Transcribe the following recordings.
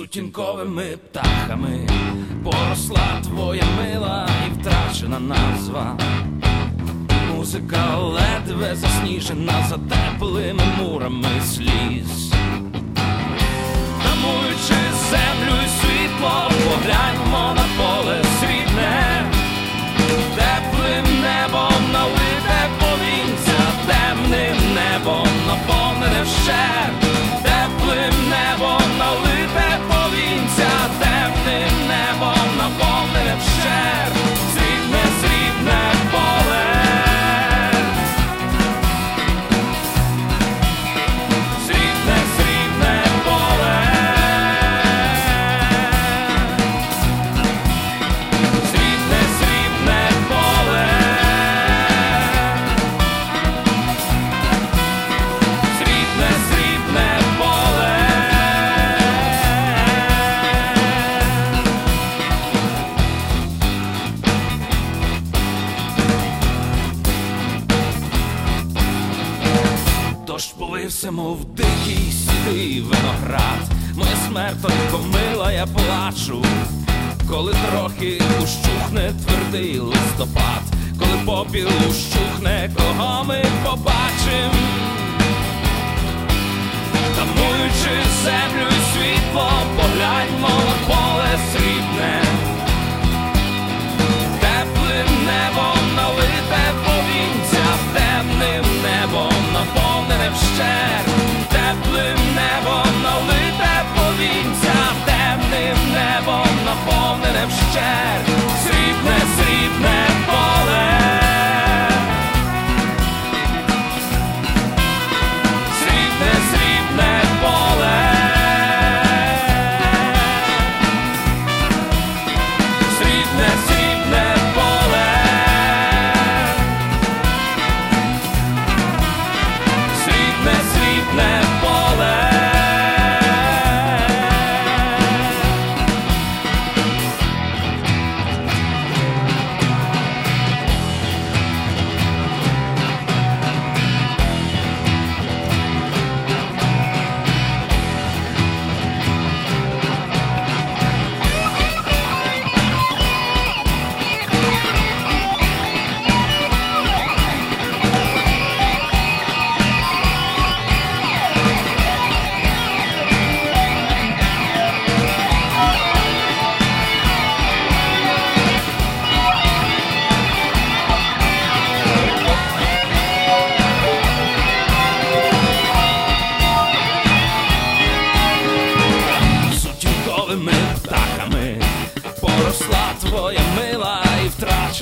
сутінковими птахами, поросла твоя мила і втрачена назва. Музика ледве засніжена за теплими мурами сліз. Дощ полився, мов дикий сідий виноград. Моя смертонько мила, я плачу, коли трохи ущухне твердий листопад, коли попіл ущухне, кого ми побачим, тамуючи землю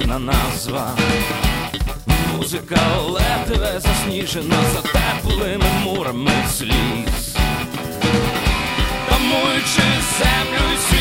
втрачена назва. Музика ледве засніжена за теплими мурами сліз. Тамуючи землю і світло,